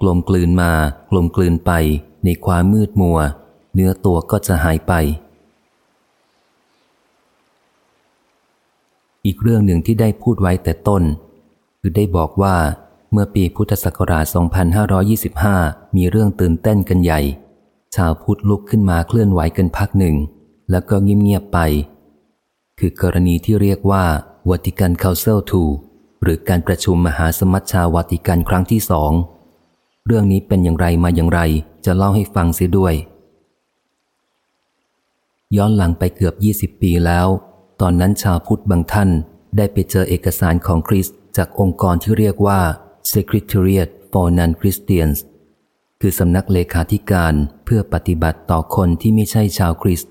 กลมกลืนมากลมกลืนไปในความมืดมัว เนื้อตัวก็จะหายไป อีกเรื่องหนึ่งที่ได้พูดไว้แต่ต้น คือได้บอกว่าเมื่อปีพุทธศักราช 2525 มีเรื่องตื่นเต้นกันใหญ่ ชาวพุทธลุกขึ้นมาเคลื่อนไหวกันพักหนึ่ง แล้วก็เงียบๆไป คือกรณีที่เรียกว่า Vatican Council II หรือการประชุมมหาสมัชชาวาติกันครั้งที่สอง เรื่องนี้เป็นอย่างไรมาอย่างไรจะเล่าให้ฟังเสียด้วย ย้อนหลังไปเกือบ 20 ปีแล้ว ตอนนั้นชาวพุทธบางท่านได้ไปเจอเอกสารของคริสตจากองค์กรที่เรียกว่า Secretariat for Non-Christians คือสำนักเลขาธิการเพื่อปฏิบัติต่อคนที่ไม่ใช่ชาวคริสต์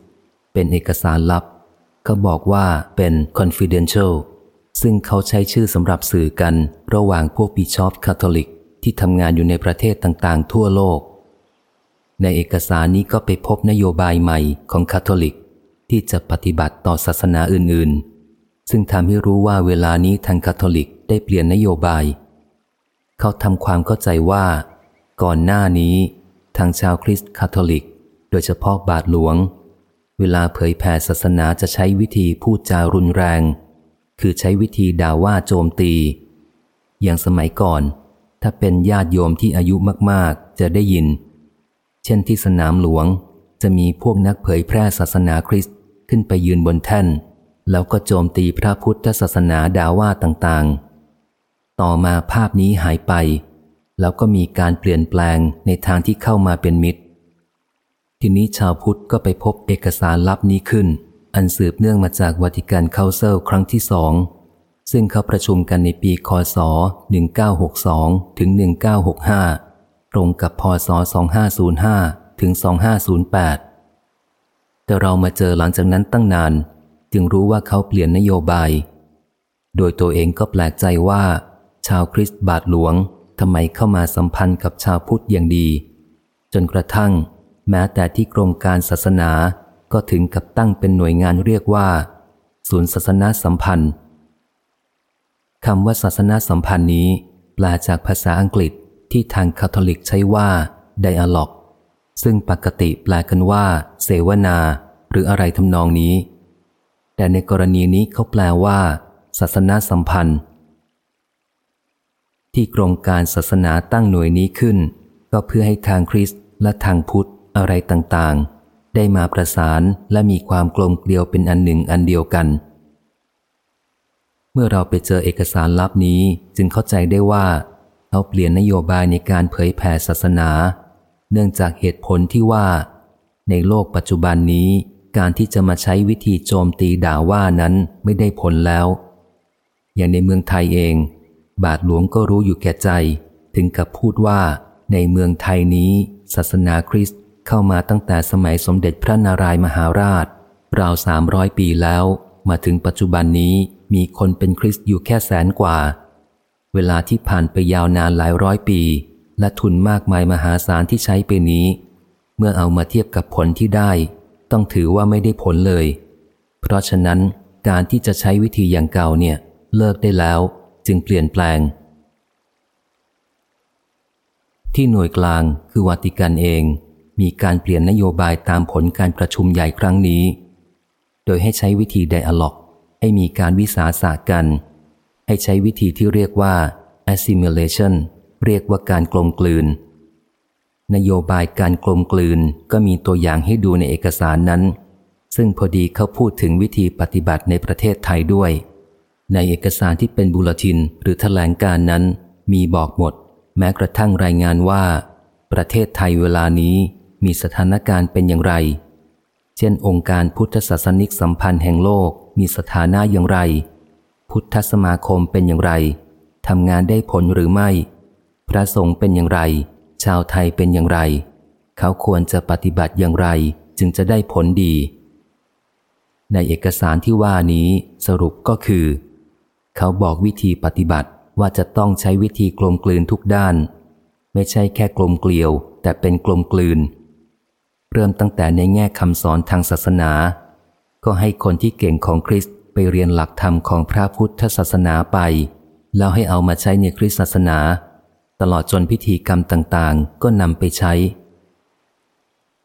เป็นเอกสารลับ ก็บอกว่าเป็น confidential ซึ่งเขาใช้ชื่อสำหรับสื่อกันระหว่างพวกบิชอปคาทอลิก ที่ทำงานอยู่ในประเทศต่างๆ ทั่วโลก ในเอกสารนี้ก็ไปพบนโยบายใหม่ของคาทอลิก ที่จะปฏิบัติต่อศาสนาอื่นๆ ซึ่งทำให้รู้ว่าเวลานี้ทางคาทอลิกได้เปลี่ยนนโยบาย เขาทำความเข้าใจว่า ก่อนหน้านี้ ทางชาวคริสต์คาทอลิก โดยเฉพาะบาทหลวง เวลาเผยแผ่ศาสนาจะใช้วิธีพูดจารุนแรง คือใช้วิธีด่าว่าโจมตี อย่างสมัยก่อน ถ้าเป็นญาติโยมที่อายุมากๆ จะได้ยิน เช่นที่สนามหลวงจะมีพวกนักเผยแพร่ศาสนาคริสต์ขึ้นไปยืนบนแท่น แล้วก็โจมตีพระพุทธศาสนาด่าว่าต่างๆ ต่อมาภาพนี้หายไป แล้วก็มีการเปลี่ยนแปลงในทางที่เข้ามาเป็นมิตร ทีนี้ชาวพุทธก็ไปพบเอกสารลับนี้ขึ้น อันสืบเนื่องมาจากวัติกันเคาเซลครั้งที่สอง ซึ่งเขาประชุมกันในปีคศ 1962 ถึง 1965 ตรงกับพศ 2505 ถึง 2508 แต่เรามาเจอหลังจากนั้นตั้งนาน จึงรู้ว่าเขาเปลี่ยนนโยบาย โดยตัวเองก็แปลกใจว่า ชาวคริสต์บาทหลวงทำไมเข้ามาสัมพันธ์กับชาวพุทธอย่างดี จนกระทั่ง แม้แต่ที่กรมการศาสนาก็ถึงกับตั้งเป็นหน่วยงานเรียกว่า ศูนย์ศาสนาสัมพันธ์ คำว่าศาสนาสัมพันธ์นี้ แปลจากภาษาอังกฤษที่ทางคาทอลิกใช้ว่าไดอะล็อกซึ่งปกติแปลกันว่า เสวนา หรืออะไรทำนองนี้ แต่ในกรณีนี้เขาแปลว่า ศาสนาสัมพันธ์ ที่กรมการศาสนาตั้งหน่วยนี้ขึ้น ก็เพื่อให้ทางคริสต์และทางพุทธอะไรต่างๆ ได้มาประสานและมีความกลมเกลียวเป็นอันหนึ่งอันเดียวกัน มื่อเราไปเจอเอกสารลับนี้จึงเข้าใจได้ว่าเขาเปลี่ยนนโยบายในการเผยแผ่ศาสนา เนื่องจากเหตุผลที่ว่า ในโลกปัจจุบันนี้การที่จะมาใช้วิธีโจมตีด่าว่านั้นไม่ได้ผลแล้ว อย่างในเมืองไทยเอง บาทหลวงก็รู้อยู่แก่ใจ ถึงกับพูดว่า ในเมืองไทยนี้ ศาสนาคริสต์เข้ามาตั้งแต่สมัยสมเด็จพระนารายมหาราช ราวสามร้อยปีแล้ว มาถึงปัจจุบันนี้ มีคนเป็นคริสต์อยู่แค่แสนกว่า เวลาที่ผ่านไปยาวนานหลายร้อยปี และทุนมากมายมหาศาลที่ใช้ไปนี้ เมื่อเอามาเทียบกับผลที่ได้ ต้องถือว่าไม่ได้ผลเลย เพราะฉะนั้นการที่จะใช้วิธีอย่างเก่าเนี่ย เลิกได้แล้ว จึงเปลี่ยนแปลง ที่หน่วยกลางคือวัติกันเอง มีการเปลี่ยนนโยบายตามผลการประชุมใหญ่ครั้งนี้ โดยให้ใช้วิธีไดอะล็อก ให้มีการวิสาสะกัน ให้ใช้วิธีที่เรียกว่า assimilation เรียกว่าการกลมกลืน นโยบายการกลมกลืนก็มีตัวอย่างให้ดูในเอกสารนั้น ซึ่งพอดีเขาพูดถึงวิธีปฏิบัติในประเทศไทยด้วย ในเอกสารที่เป็นบุลตินหรือถแถลงการนั้น มีบอกหมด แม้กระทั่งรายงานว่า ประเทศไทยเวลานี้มีสถานการณ์เป็นอย่างไร เช่นองค์การพุทธศาสนิกสัมพันธ์แห่งโลก มีสถานะอย่างไร พุทธสมาคมเป็นอย่างไรทำงานได้ผลหรือไม่ พระสงฆ์เป็นอย่างไร ชาวไทยเป็นอย่างไร เขาควรจะปฏิบัติอย่างไรจึงจะได้ผลดี ในเอกสารที่ว่านี้สรุปก็คือ เขาบอกวิธีปฏิบัติว่าจะต้องใช้วิธีกลมกลืนทุกด้าน ไม่ใช่แค่กลมเกลียว แต่เป็นกลมกลืน เริ่มตั้งแต่ในแง่คำสอนทางศาสนา ก็ให้คนที่เก่งของคริสต์ไปเรียนหลักธรรมของพระพุทธศาสนาไป แล้วให้เอามาใช้ในคริสตศาสนา ตลอดจนพิธีกรรมต่างๆ ก็นำไปใช้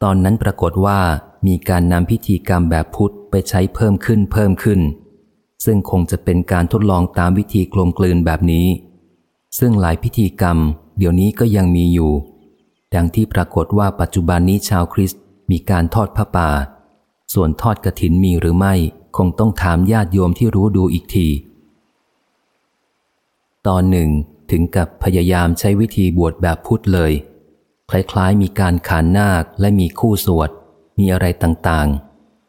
ตอนนั้นปรากฏว่ามีการนำพิธีกรรมแบบพุทธไปใช้เพิ่มขึ้นเพิ่มขึ้น ซึ่งคงจะเป็นการทดลองตามวิธีกลมกลืนแบบนี้ ซึ่งหลายพิธีกรรม เดี๋ยวนี้ก็ยังมีอยู่ ดังที่ปรากฏว่าปัจจุบันนี้ชาวคริสต์มีการทอดพระป่า ส่วนทอดกระถินมีหรือไม่ คงต้องถามญาติโยมที่รู้ดูอีกที ตอนหนึ่งถึงกับพยายามใช้วิธีบวชแบบพุทธเลย คล้ายๆมีการขานนาคและมีคู่สวด มีอะไรต่าง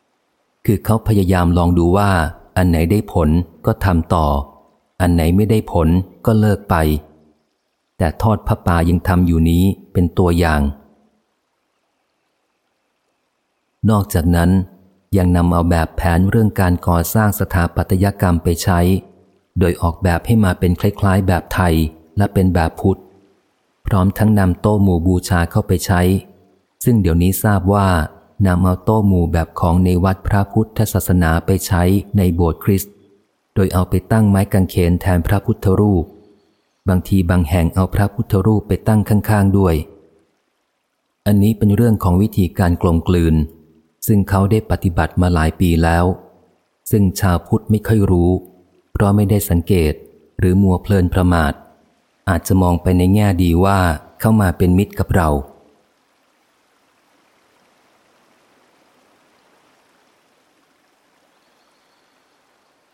ๆ คือเขาพยายามลองดูว่า อันไหนได้ผลก็ทำต่อ อันไหนไม่ได้ผลก็เลิกไป แต่ทอดพระป่ายังทำอยู่นี้เป็นตัวอย่างนอกจากนั้น ยังนำเอาแบบแผนเรื่องการก่อสร้างสถาปัตยกรรมไปใช้ โดยออกแบบให้มาเป็นคล้ายๆ แบบไทยและเป็นแบบพุทธ พร้อมทั้งนำโต๊ะหมู่บูชาเข้าไปใช้ ซึ่งเดี๋ยวนี้ทราบว่านำเอาโต๊ะหมู่แบบของในวัดพระพุทธศาสนาไปใช้ในโบสถ์คริสต์ โดยเอาไปตั้งไม้กางเขนแทนพระพุทธรูป บางทีบางแห่งเอาพระพุทธรูปไปตั้งข้างๆด้วย อันนี้เป็นเรื่องของวิธีการกลมกลืน ซึ่งเขาได้ปฏิบัติมาหลายปีแล้ว ซึ่งชาวพุทธไม่ค่อยรู้ เพราะไม่ได้สังเกตหรือมัวเพลินประมาท อาจจะมองไปในแง่ดีว่าเข้ามาเป็นมิตรกับเรา